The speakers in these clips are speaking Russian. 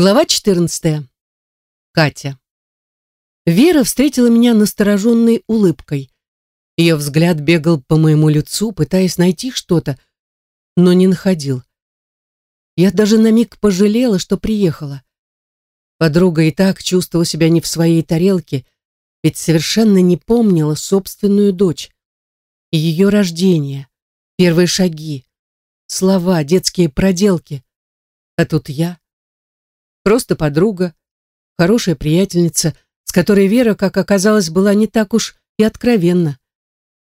Глава 14. Катя. Вера встретила меня настороженной улыбкой. Ее взгляд бегал по моему лицу, пытаясь найти что-то, но не находил. Я даже на миг пожалела, что приехала. Подруга и так чувствовала себя не в своей тарелке, ведь совершенно не помнила собственную дочь. Ее рождение, первые шаги, слова, детские проделки. А тут я Просто подруга, хорошая приятельница, с которой Вера, как оказалось, была не так уж и откровенна.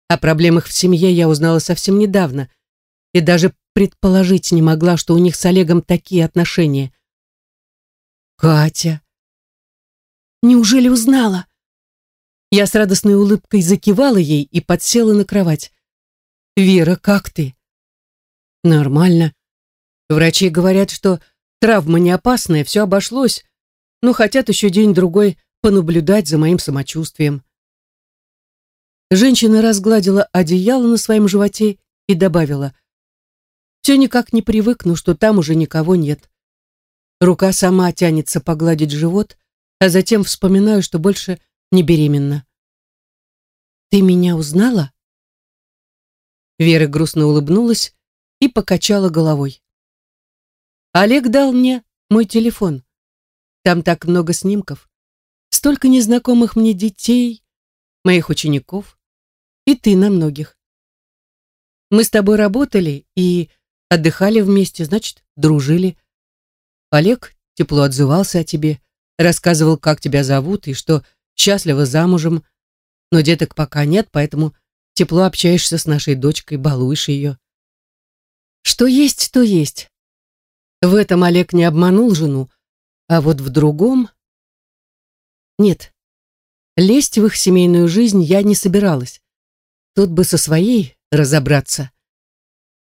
О проблемах в семье я узнала совсем недавно и даже предположить не могла, что у них с Олегом такие отношения. «Катя!» «Неужели узнала?» Я с радостной улыбкой закивала ей и подсела на кровать. «Вера, как ты?» «Нормально. Врачи говорят, что Травма не опасная, все обошлось, но хотят еще день-другой понаблюдать за моим самочувствием. Женщина разгладила одеяло на своем животе и добавила, «Все никак не привыкну, что там уже никого нет». Рука сама тянется погладить живот, а затем вспоминаю, что больше не беременна. «Ты меня узнала?» Вера грустно улыбнулась и покачала головой. Олег дал мне мой телефон. Там так много снимков. Столько незнакомых мне детей, моих учеников. И ты на многих. Мы с тобой работали и отдыхали вместе, значит, дружили. Олег тепло отзывался о тебе, рассказывал, как тебя зовут и что счастлива замужем, но деток пока нет, поэтому тепло общаешься с нашей дочкой, балуешь ее. Что есть, то есть. В этом Олег не обманул жену, а вот в другом... Нет, лезть в их семейную жизнь я не собиралась. Тут бы со своей разобраться.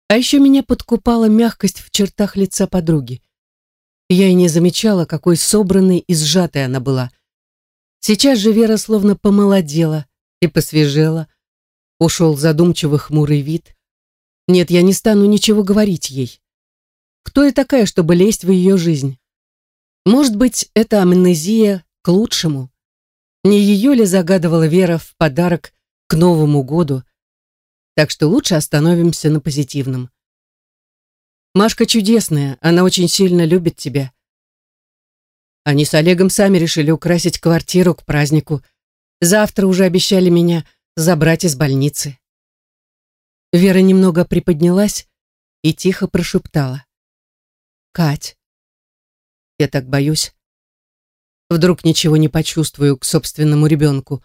А еще меня подкупала мягкость в чертах лица подруги. Я и не замечала, какой собранной и сжатой она была. Сейчас же Вера словно помолодела и посвежела. Ушел задумчивый хмурый вид. Нет, я не стану ничего говорить ей. Кто я такая, чтобы лезть в ее жизнь? Может быть, это амнезия к лучшему? Не ее ли загадывала Вера в подарок к Новому году? Так что лучше остановимся на позитивном. Машка чудесная, она очень сильно любит тебя. Они с Олегом сами решили украсить квартиру к празднику. Завтра уже обещали меня забрать из больницы. Вера немного приподнялась и тихо прошептала. Кать. Я так боюсь. Вдруг ничего не почувствую к собственному ребенку.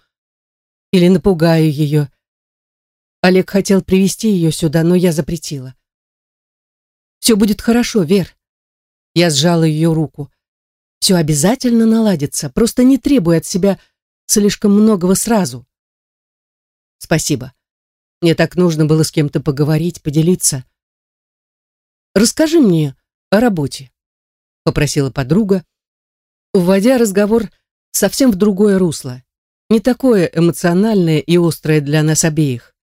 Или напугаю ее. Олег хотел привести ее сюда, но я запретила. Все будет хорошо, Вер. Я сжала ее руку. Все обязательно наладится, просто не требуй от себя слишком многого сразу. Спасибо. Мне так нужно было с кем-то поговорить, поделиться. Расскажи мне, о работе», — попросила подруга, уводя разговор совсем в другое русло, не такое эмоциональное и острое для нас обеих.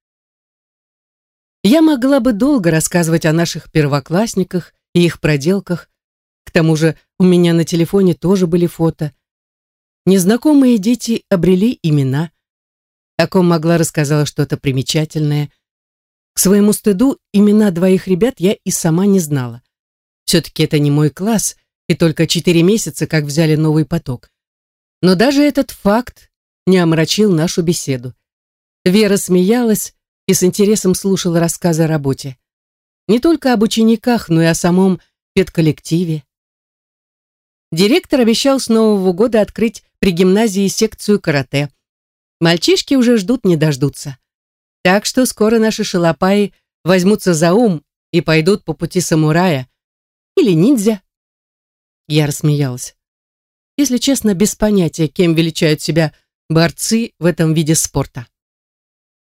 Я могла бы долго рассказывать о наших первоклассниках и их проделках, к тому же у меня на телефоне тоже были фото. Незнакомые дети обрели имена. О ком могла рассказала что-то примечательное. К своему стыду имена двоих ребят я и сама не знала. Все-таки это не мой класс, и только четыре месяца, как взяли новый поток. Но даже этот факт не омрачил нашу беседу. Вера смеялась и с интересом слушала рассказы о работе. Не только об учениках, но и о самом педколлективе. Директор обещал с Нового года открыть при гимназии секцию карате. Мальчишки уже ждут не дождутся. Так что скоро наши шалопаи возьмутся за ум и пойдут по пути самурая, или ниндзя. Я рассмеялась. Если честно, без понятия, кем величают себя борцы в этом виде спорта.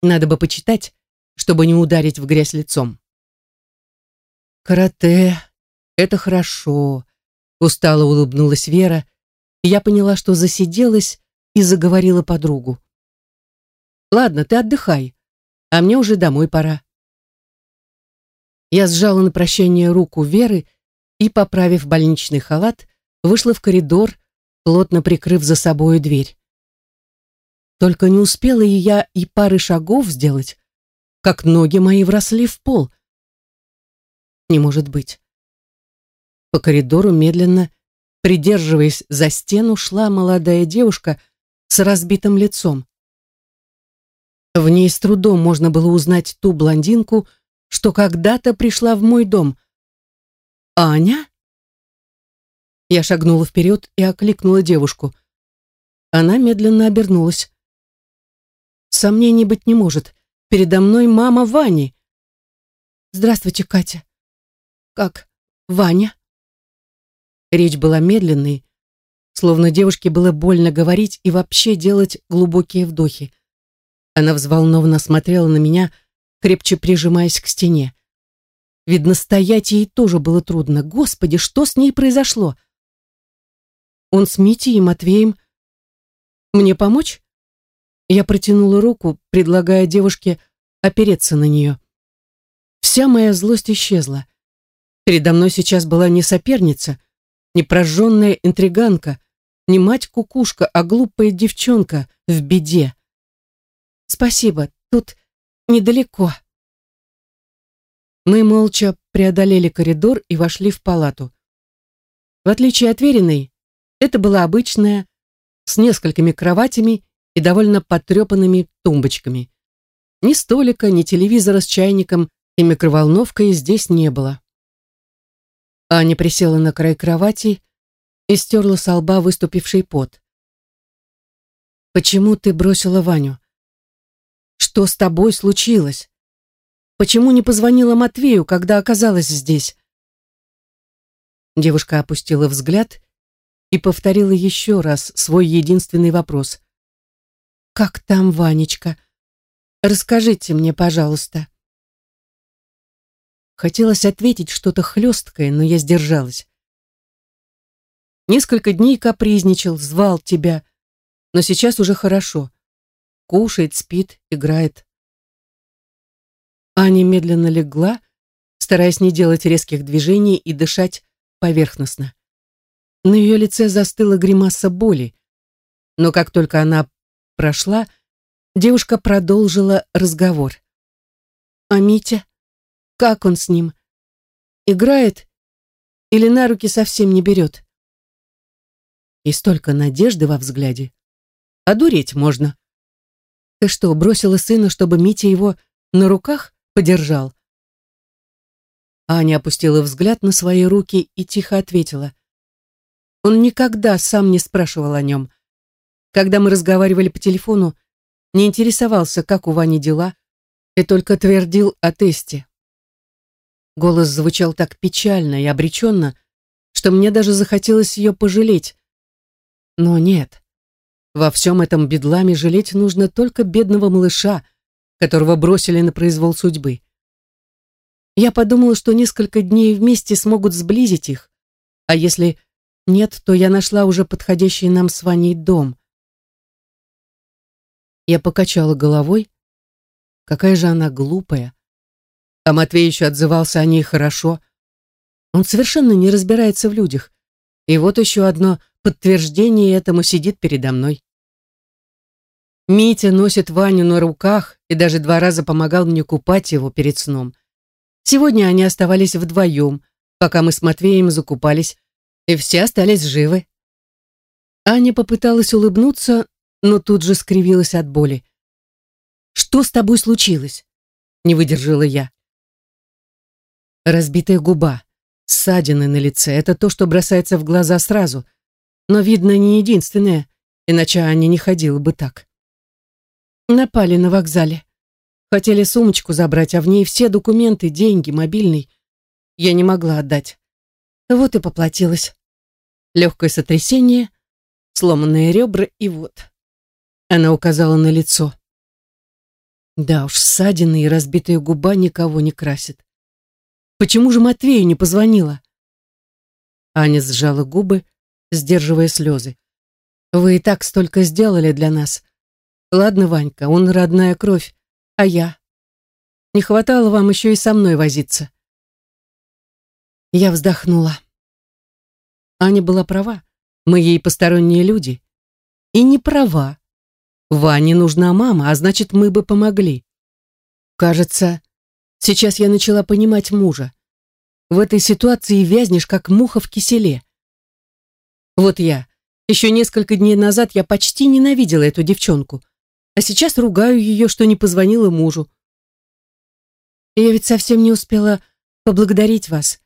Надо бы почитать, чтобы не ударить в грязь лицом. «Карате — это хорошо», — устало улыбнулась Вера, и я поняла, что засиделась и заговорила подругу. «Ладно, ты отдыхай, а мне уже домой пора». Я сжала на прощание руку Веры и, поправив больничный халат, вышла в коридор, плотно прикрыв за собою дверь. Только не успела и я и пары шагов сделать, как ноги мои вросли в пол. Не может быть. По коридору медленно, придерживаясь за стену, шла молодая девушка с разбитым лицом. В ней с трудом можно было узнать ту блондинку, что когда-то пришла в мой дом. «Аня?» Я шагнула вперед и окликнула девушку. Она медленно обернулась. Сомнений быть не может. Передо мной мама Вани. «Здравствуйте, Катя». «Как? Ваня?» Речь была медленной, словно девушке было больно говорить и вообще делать глубокие вдохи. Она взволнованно смотрела на меня, крепче прижимаясь к стене. Видно, стоять ей тоже было трудно. Господи, что с ней произошло? Он с Митей и Матвеем. Мне помочь? Я протянула руку, предлагая девушке опереться на нее. Вся моя злость исчезла. Передо мной сейчас была не соперница, не прожженная интриганка, не мать-кукушка, а глупая девчонка в беде. Спасибо, тут недалеко. Мы молча преодолели коридор и вошли в палату. В отличие от Вериной, это была обычная, с несколькими кроватями и довольно потрепанными тумбочками. Ни столика, ни телевизора с чайником и микроволновкой здесь не было. Аня присела на край кровати и стерла со лба выступивший пот. «Почему ты бросила Ваню? Что с тобой случилось? Почему не позвонила Матвею, когда оказалась здесь?» Девушка опустила взгляд и повторила еще раз свой единственный вопрос. «Как там Ванечка? Расскажите мне, пожалуйста». Хотелось ответить что-то хлесткое, но я сдержалась. Несколько дней капризничал, звал тебя, но сейчас уже хорошо. Кушает, спит, играет. Аня медленно легла, стараясь не делать резких движений и дышать поверхностно. На ее лице застыла гримаса боли, но как только она прошла, девушка продолжила разговор. «А Митя? Как он с ним? Играет или на руки совсем не берет?» И столько надежды во взгляде. Одуреть можно. Ты что, бросила сына, чтобы Митя его на руках подержал? Аня опустила взгляд на свои руки и тихо ответила. Он никогда сам не спрашивал о нем. Когда мы разговаривали по телефону, не интересовался, как у Вани дела, и только твердил о тесте. Голос звучал так печально и обреченно, что мне даже захотелось ее пожалеть. Но нет. Во всем этом бедламе жалеть нужно только бедного малыша, которого бросили на произвол судьбы. Я подумала, что несколько дней вместе смогут сблизить их, а если нет, то я нашла уже подходящий нам с Ваней дом. Я покачала головой. Какая же она глупая. А Матвей еще отзывался о ней хорошо. Он совершенно не разбирается в людях. И вот еще одно подтверждение этому сидит передо мной. Митя носит Ваню на руках и даже два раза помогал мне купать его перед сном. Сегодня они оставались вдвоем, пока мы с Матвеем закупались и все остались живы. Аня попыталась улыбнуться, но тут же скривилась от боли. «Что с тобой случилось?» — не выдержала я. Разбитая губа, ссадины на лице — это то, что бросается в глаза сразу. Но, видно, не единственное, иначе Аня не ходила бы так. Напали на вокзале. Хотели сумочку забрать, а в ней все документы, деньги, мобильный. Я не могла отдать. Вот и поплатилась. Легкое сотрясение, сломанные ребра и вот. Она указала на лицо. Да уж, ссадины и разбитая губа никого не красят. Почему же Матвею не позвонила? Аня сжала губы, сдерживая слезы. Вы и так столько сделали для нас. Ладно, Ванька, он родная кровь, а я? Не хватало вам еще и со мной возиться. Я вздохнула. Аня была права. Мы ей посторонние люди. И не права. Ване нужна мама, а значит, мы бы помогли. Кажется, сейчас я начала понимать мужа. В этой ситуации вязнешь, как муха в киселе. Вот я. Еще несколько дней назад я почти ненавидела эту девчонку, а сейчас ругаю ее, что не позвонила мужу. Я ведь совсем не успела поблагодарить вас.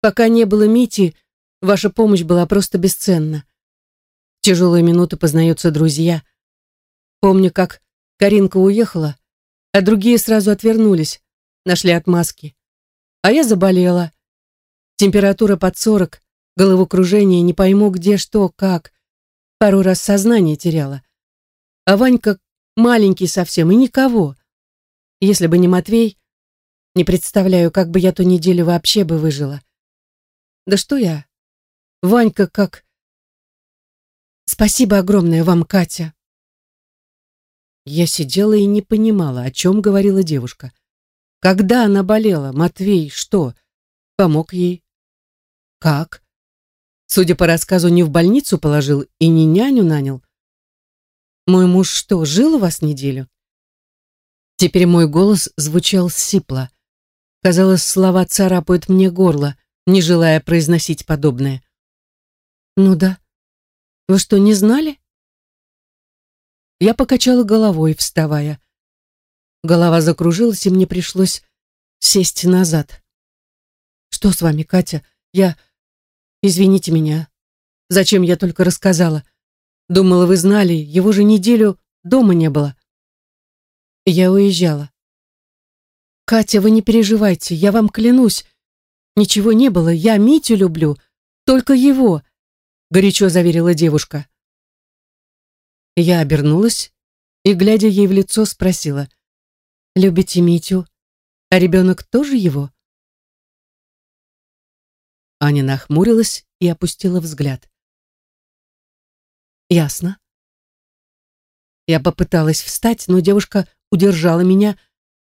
Пока не было Мити, ваша помощь была просто бесценна. В тяжелые минуты познаются друзья. Помню, как Каринка уехала, а другие сразу отвернулись, нашли отмазки. А я заболела. Температура под сорок, головокружение, не пойму где, что, как. Пару раз сознание теряла. А Ванька маленький совсем и никого. Если бы не Матвей, не представляю, как бы я ту неделю вообще бы выжила. Да что я? Ванька как... Спасибо огромное вам, Катя. Я сидела и не понимала, о чем говорила девушка. Когда она болела, Матвей что? Помог ей? Как? Судя по рассказу, не в больницу положил и не няню нанял. Мой муж что, жил у вас неделю? Теперь мой голос звучал сипло. Казалось, слова царапают мне горло, не желая произносить подобное. «Ну да. Вы что, не знали?» Я покачала головой, вставая. Голова закружилась, и мне пришлось сесть назад. «Что с вами, Катя? Я... Извините меня. Зачем я только рассказала? Думала, вы знали, его же неделю дома не было». Я уезжала. «Катя, вы не переживайте, я вам клянусь. Ничего не было, я Митю люблю, только его», — горячо заверила девушка. Я обернулась и, глядя ей в лицо, спросила, «Любите Митю, а ребенок тоже его?» Аня нахмурилась и опустила взгляд. «Ясно». Я попыталась встать, но девушка удержала меня,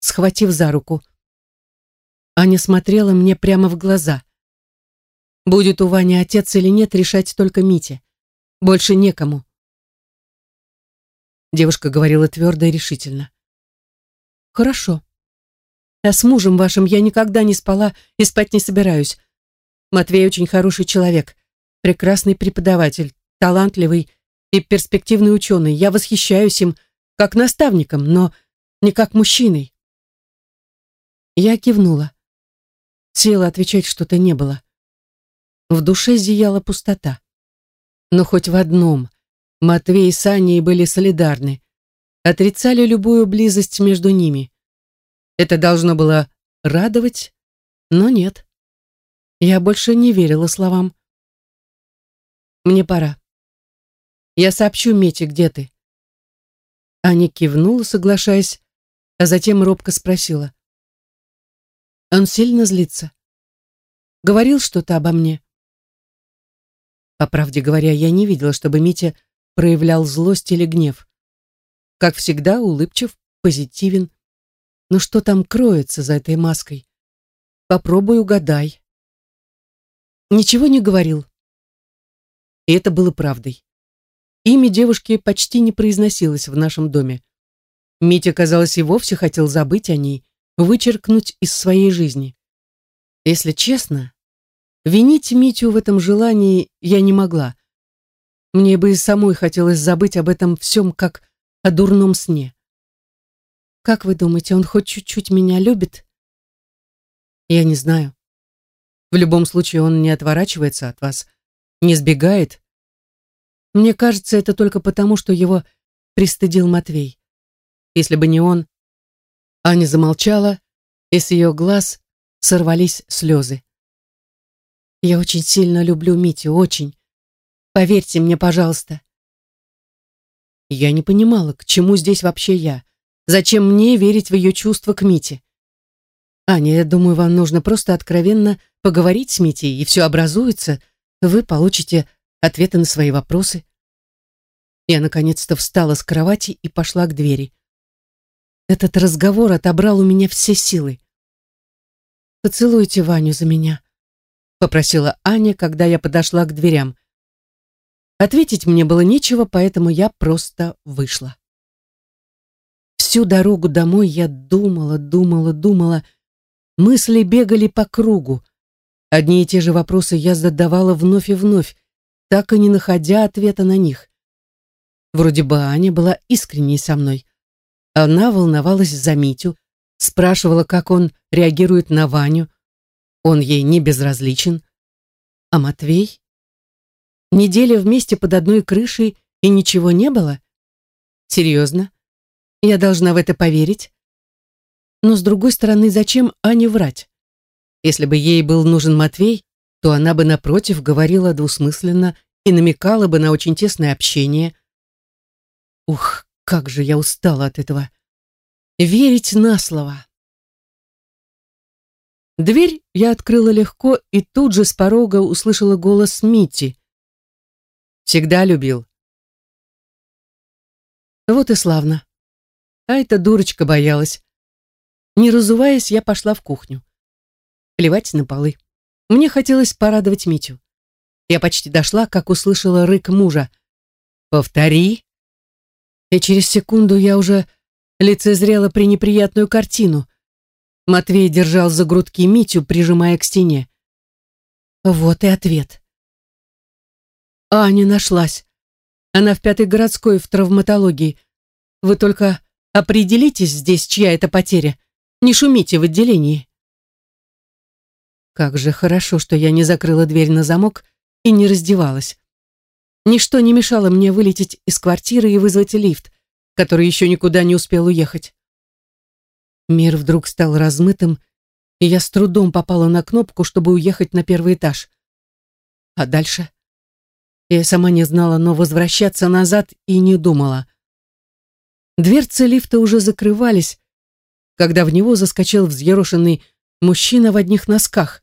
схватив за руку. Аня смотрела мне прямо в глаза. Будет у Вани отец или нет, решать только Мите. Больше некому. Девушка говорила твердо и решительно. Хорошо. А с мужем вашим я никогда не спала и спать не собираюсь. Матвей очень хороший человек, прекрасный преподаватель, талантливый и перспективный ученый. Я восхищаюсь им как наставником, но не как мужчиной. Я кивнула. Сила отвечать что-то не было. В душе зияла пустота. Но хоть в одном Матвей с Аней были солидарны, отрицали любую близость между ними. Это должно было радовать, но нет. Я больше не верила словам. Мне пора. Я сообщу Мете, где ты. Аня кивнула, соглашаясь, а затем робко спросила. Он сильно злится. Говорил что-то обо мне. По правде говоря, я не видела, чтобы Митя проявлял злость или гнев. Как всегда, улыбчив, позитивен. Но что там кроется за этой маской? Попробуй угадай. Ничего не говорил. И это было правдой. Имя девушки почти не произносилось в нашем доме. Митя, казалось, и вовсе хотел забыть о ней, вычеркнуть из своей жизни. Если честно, винить Митю в этом желании я не могла. Мне бы и самой хотелось забыть об этом всем, как о дурном сне. Как вы думаете, он хоть чуть-чуть меня любит? Я не знаю. В любом случае он не отворачивается от вас, не сбегает. Мне кажется, это только потому, что его пристыдил Матвей. Если бы не он, Аня замолчала, и с ее глаз сорвались слезы. «Я очень сильно люблю Митю, очень. Поверьте мне, пожалуйста». Я не понимала, к чему здесь вообще я. Зачем мне верить в ее чувства к Мите? Аня, я думаю, вам нужно просто откровенно поговорить с Митей, и все образуется. Вы получите ответы на свои вопросы. Я наконец-то встала с кровати и пошла к двери. Этот разговор отобрал у меня все силы. «Поцелуйте Ваню за меня», попросила Аня, когда я подошла к дверям. Ответить мне было нечего, поэтому я просто вышла. Всю дорогу домой я думала, думала, думала. Мысли бегали по кругу. Одни и те же вопросы я задавала вновь и вновь, так и не находя ответа на них. Вроде бы Аня была искренней со мной. Она волновалась за Митю, спрашивала, как он реагирует на Ваню. Он ей не безразличен. А Матвей? Неделя вместе под одной крышей и ничего не было? Серьезно? Я должна в это поверить? Но с другой стороны, зачем Ане врать? Если бы ей был нужен Матвей, то она бы, напротив, говорила двусмысленно и намекала бы на очень тесное общение. Ух, как же я устала от этого. Верить на слово. Дверь я открыла легко и тут же с порога услышала голос Мити. Всегда любил. Вот и славно. А эта дурочка боялась. Не разуваясь, я пошла в кухню. Плевать на полы. Мне хотелось порадовать Митю. Я почти дошла, как услышала рык мужа. «Повтори!» И через секунду я уже лицезрела пренеприятную картину. Матвей держал за грудки Митю, прижимая к стене. Вот и ответ. Аня нашлась. Она в пятой городской в травматологии. Вы только определитесь здесь, чья это потеря. Не шумите в отделении. Как же хорошо, что я не закрыла дверь на замок и не раздевалась. Ничто не мешало мне вылететь из квартиры и вызвать лифт, который еще никуда не успел уехать. Мир вдруг стал размытым, и я с трудом попала на кнопку, чтобы уехать на первый этаж. А дальше? Я сама не знала, но возвращаться назад и не думала. Дверцы лифта уже закрывались, когда в него заскочил взъерошенный мужчина в одних носках.